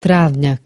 Travnjak.